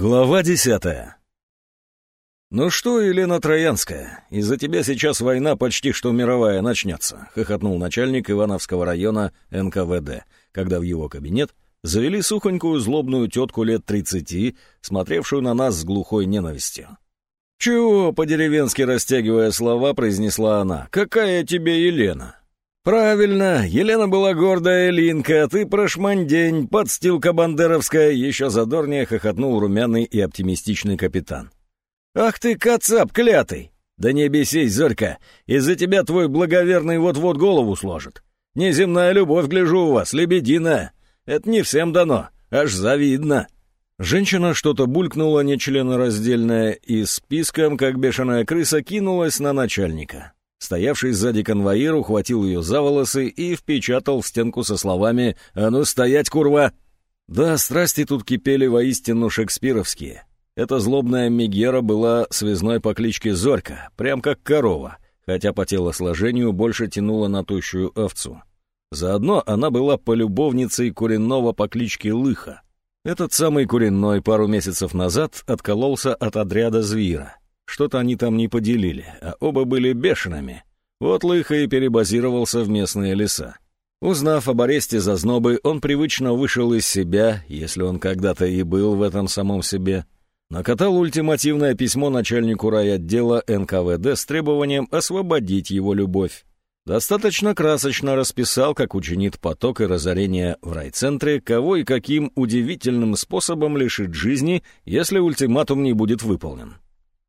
Глава десятая. «Ну что, Елена Троянская, из-за тебя сейчас война почти что мировая начнется», — хохотнул начальник Ивановского района НКВД, когда в его кабинет завели сухонькую злобную тетку лет тридцати, смотревшую на нас с глухой ненавистью. «Чего?» — по-деревенски растягивая слова, произнесла она. «Какая тебе Елена?» «Правильно, Елена была гордая Линка, а ты прошмандень, подстилка бандеровская», еще задорнее хохотнул румяный и оптимистичный капитан. «Ах ты, кацап клятый! Да не бесись, Зорька, из-за тебя твой благоверный вот-вот голову сложит. Неземная любовь, гляжу у вас, лебединая. Это не всем дано, аж завидно». Женщина что-то булькнула нечленораздельное и списком, как бешеная крыса, кинулась на начальника. Стоявший сзади конвоир ухватил ее за волосы и впечатал в стенку со словами «А ну стоять, курва!». Да, страсти тут кипели воистину шекспировские. Эта злобная Мегера была связной по кличке Зорька, прям как корова, хотя по телосложению больше тянула на тущую овцу. Заодно она была полюбовницей Куренного по кличке Лыха. Этот самый Куренной пару месяцев назад откололся от отряда Звира, что-то они там не поделили, а оба были бешеными. Вот Лыха и перебазировался в местные леса. Узнав об аресте Зазнобы, он привычно вышел из себя, если он когда-то и был в этом самом себе. Накатал ультимативное письмо начальнику райотдела НКВД с требованием освободить его любовь. Достаточно красочно расписал, как учинит поток и разорение в райцентре, кого и каким удивительным способом лишит жизни, если ультиматум не будет выполнен.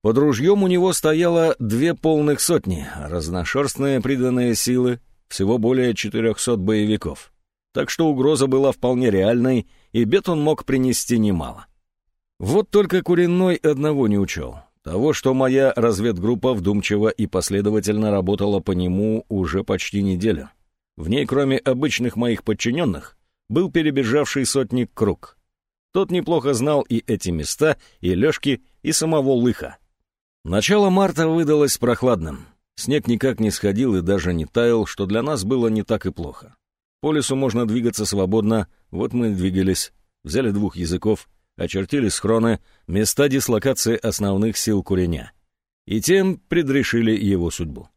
Под ружьем у него стояло две полных сотни, разношерстные приданные силы, всего более 400 боевиков. Так что угроза была вполне реальной, и бед он мог принести немало. Вот только Куриной одного не учел. Того, что моя разведгруппа вдумчиво и последовательно работала по нему уже почти неделю. В ней, кроме обычных моих подчиненных, был перебежавший сотник Круг. Тот неплохо знал и эти места, и Лешки, и самого Лыха. Начало марта выдалось прохладным. Снег никак не сходил и даже не таял, что для нас было не так и плохо. По лесу можно двигаться свободно, вот мы и двигались, взяли двух языков, очертили схроны, места дислокации основных сил Куреня. И тем предрешили его судьбу.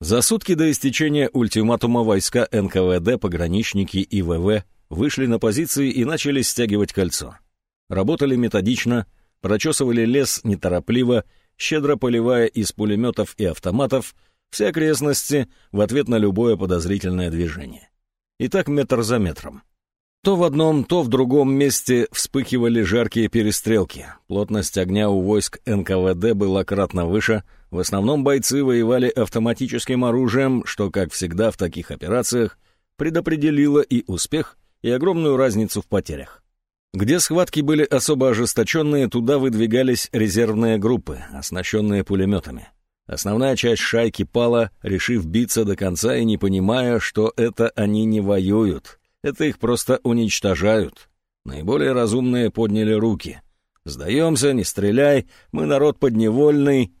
За сутки до истечения ультиматума войска НКВД, пограничники и ВВ вышли на позиции и начали стягивать кольцо. Работали методично, прочесывали лес неторопливо щедро поливая из пулеметов и автоматов все окрестности в ответ на любое подозрительное движение. И так метр за метром. То в одном, то в другом месте вспыхивали жаркие перестрелки. Плотность огня у войск НКВД была кратно выше. В основном бойцы воевали автоматическим оружием, что, как всегда в таких операциях, предопределило и успех, и огромную разницу в потерях. Где схватки были особо ожесточенные, туда выдвигались резервные группы, оснащенные пулеметами. Основная часть шайки пала, решив биться до конца и не понимая, что это они не воюют. Это их просто уничтожают. Наиболее разумные подняли руки. «Сдаемся, не стреляй, мы народ подневольный».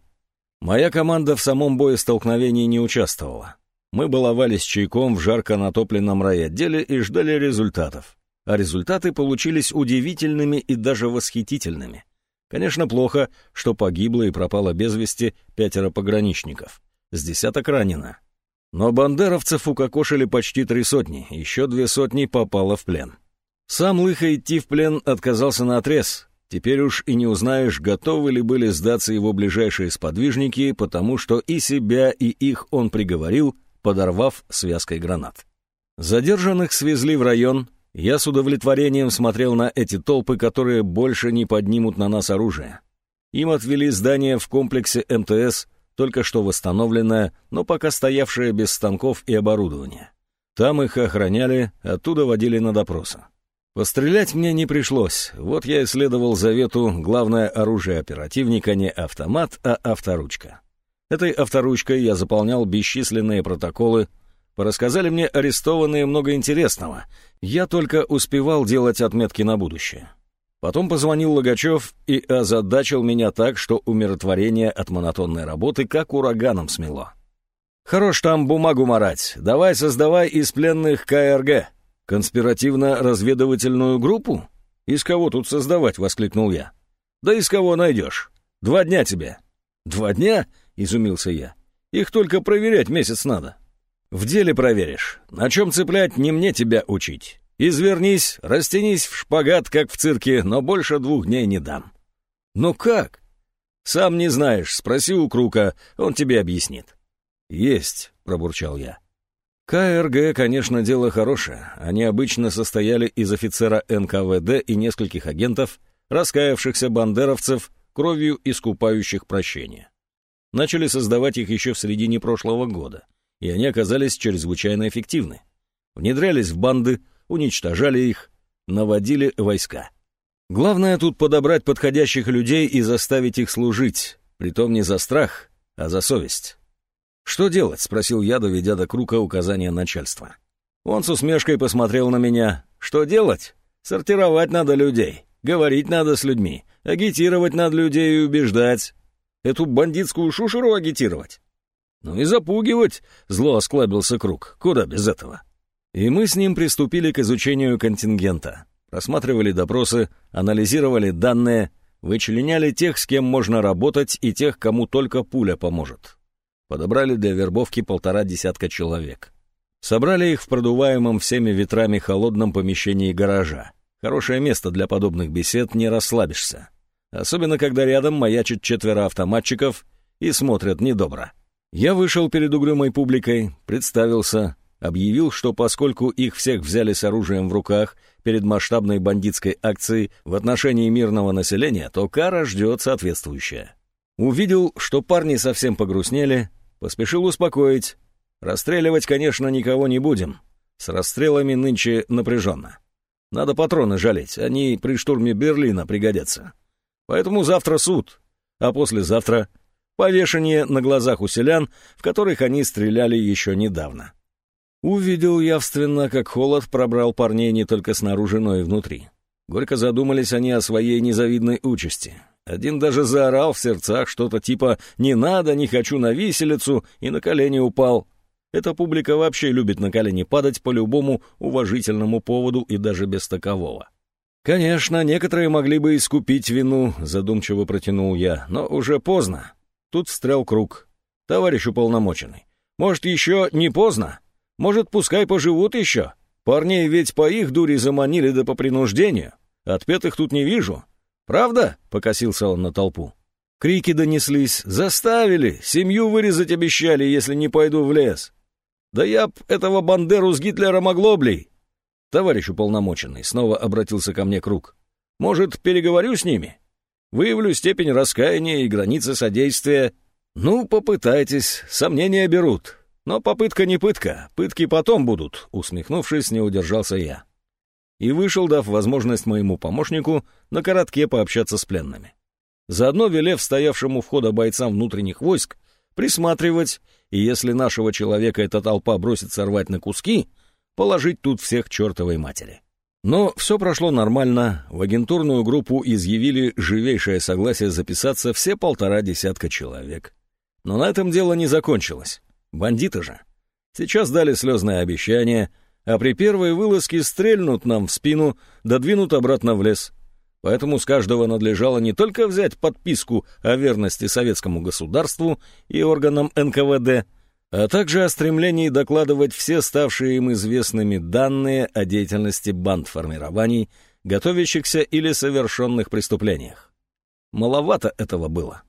Моя команда в самом боестолкновении не участвовала. Мы баловались чайком в жарко натопленном райотделе и ждали результатов а результаты получились удивительными и даже восхитительными. Конечно, плохо, что погибло и пропало без вести пятеро пограничников, с десяток ранено. Но бандеровцев укокошили почти три сотни, еще две сотни попало в плен. Сам Лыха идти в плен отказался на отрез. Теперь уж и не узнаешь, готовы ли были сдаться его ближайшие сподвижники, потому что и себя, и их он приговорил, подорвав связкой гранат. Задержанных свезли в район, я с удовлетворением смотрел на эти толпы, которые больше не поднимут на нас оружие. Им отвели здание в комплексе МТС, только что восстановленное, но пока стоявшее без станков и оборудования. Там их охраняли, оттуда водили на допросы. Пострелять мне не пришлось, вот я исследовал завету главное оружие оперативника не автомат, а авторучка. Этой авторучкой я заполнял бесчисленные протоколы, Порассказали мне арестованные много интересного. Я только успевал делать отметки на будущее. Потом позвонил Логачев и озадачил меня так, что умиротворение от монотонной работы как ураганом смело. «Хорош там бумагу марать. Давай создавай из пленных КРГ. Конспиративно-разведывательную группу? Из кого тут создавать?» — воскликнул я. Да из кого найдешь? Два дня тебе». «Два дня?» — изумился я. «Их только проверять месяц надо». «В деле проверишь. На чем цеплять, не мне тебя учить. Извернись, растянись в шпагат, как в цирке, но больше двух дней не дам». «Ну как?» «Сам не знаешь, спроси у Крука, он тебе объяснит». «Есть», — пробурчал я. КРГ, конечно, дело хорошее. Они обычно состояли из офицера НКВД и нескольких агентов, раскаявшихся бандеровцев, кровью искупающих прощения. Начали создавать их еще в середине прошлого года, и они оказались чрезвычайно эффективны. Внедрялись в банды, уничтожали их, наводили войска. Главное тут подобрать подходящих людей и заставить их служить, притом не за страх, а за совесть. «Что делать?» — спросил я, доведя до круга указания начальства. Он с усмешкой посмотрел на меня. «Что делать? Сортировать надо людей, говорить надо с людьми, агитировать надо людей и убеждать. Эту бандитскую шушеру агитировать. Ну и запугивать!» — зло осклабился круг. «Куда без этого?» И мы с ним приступили к изучению контингента. Просматривали допросы, анализировали данные, вычленяли тех, с кем можно работать, и тех, кому только пуля поможет. Подобрали для вербовки полтора десятка человек. Собрали их в продуваемом всеми ветрами холодном помещении гаража. Хорошее место для подобных бесед, не расслабишься. Особенно, когда рядом маячат четверо автоматчиков и смотрят недобро. Я вышел перед угрюмой публикой, представился, объявил, что поскольку их всех взяли с оружием в руках перед масштабной бандитской акцией в отношении мирного населения, то кара ждет соответствующая. Увидел, что парни совсем погрустнели, Поспешил успокоить. Расстреливать, конечно, никого не будем. С расстрелами нынче напряженно. Надо патроны жалеть, они при штурме Берлина пригодятся. Поэтому завтра суд, а послезавтра повешение на глазах у селян, в которых они стреляли еще недавно. Увидел явственно, как холод пробрал парней не только снаружи, но и внутри. Горько задумались они о своей незавидной участи. Один даже заорал в сердцах что-то типа «не надо, не хочу на виселицу» и на колени упал. Эта публика вообще любит на колени падать по любому уважительному поводу и даже без такового. «Конечно, некоторые могли бы искупить вину», — задумчиво протянул я, — «но уже поздно». Тут встрял круг. «Товарищ уполномоченный, может, еще не поздно? Может, пускай поживут еще? Парней ведь по их дуре заманили да по принуждению. Отпетых тут не вижу. «Правда?» — покосился он на толпу. Крики донеслись. «Заставили! Семью вырезать обещали, если не пойду в лес!» «Да я б этого Бандеру с Гитлером оглоблей!» Товарищ уполномоченный снова обратился ко мне Круг. «Может, переговорю с ними? Выявлю степень раскаяния и границы содействия. Ну, попытайтесь, сомнения берут. Но попытка не пытка, пытки потом будут», — усмехнувшись, не удержался я и вышел, дав возможность моему помощнику на коротке пообщаться с пленными. Заодно велев стоявшему входа бойцам внутренних войск присматривать, и если нашего человека эта толпа бросит сорвать на куски, положить тут всех чертовой матери. Но все прошло нормально, в агентурную группу изъявили живейшее согласие записаться все полтора десятка человек. Но на этом дело не закончилось. Бандиты же. Сейчас дали слезное обещание, а при первой вылазке стрельнут нам в спину, додвинут обратно в лес. Поэтому с каждого надлежало не только взять подписку о верности советскому государству и органам НКВД, а также о стремлении докладывать все ставшие им известными данные о деятельности банд-формирований, готовящихся или совершенных преступлениях. Маловато этого было.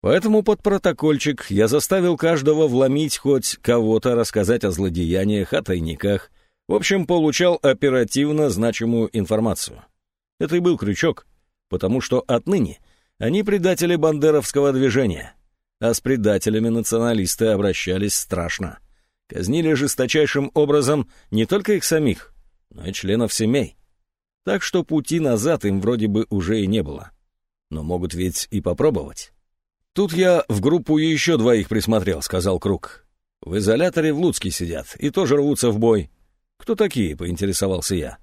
Поэтому под протокольчик я заставил каждого вломить хоть кого-то рассказать о злодеяниях, о тайниках, в общем, получал оперативно значимую информацию. Это и был крючок, потому что отныне они предатели бандеровского движения, а с предателями националисты обращались страшно. Казнили жесточайшим образом не только их самих, но и членов семей. Так что пути назад им вроде бы уже и не было. Но могут ведь и попробовать. «Тут я в группу еще двоих присмотрел», — сказал Круг. «В изоляторе в Луцке сидят и тоже рвутся в бой. «Кто такие?» — поинтересовался я.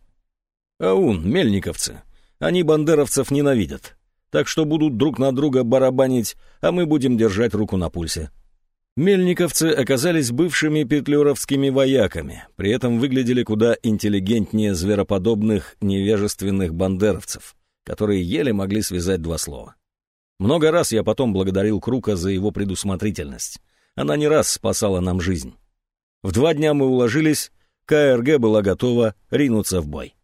«Аун, мельниковцы. Они бандеровцев ненавидят. Так что будут друг на друга барабанить, а мы будем держать руку на пульсе». Мельниковцы оказались бывшими петлюровскими вояками, при этом выглядели куда интеллигентнее звероподобных невежественных бандеровцев, которые еле могли связать два слова. Много раз я потом благодарил Крука за его предусмотрительность. Она не раз спасала нам жизнь. В два дня мы уложились, КРГ была готова ринуться в бой.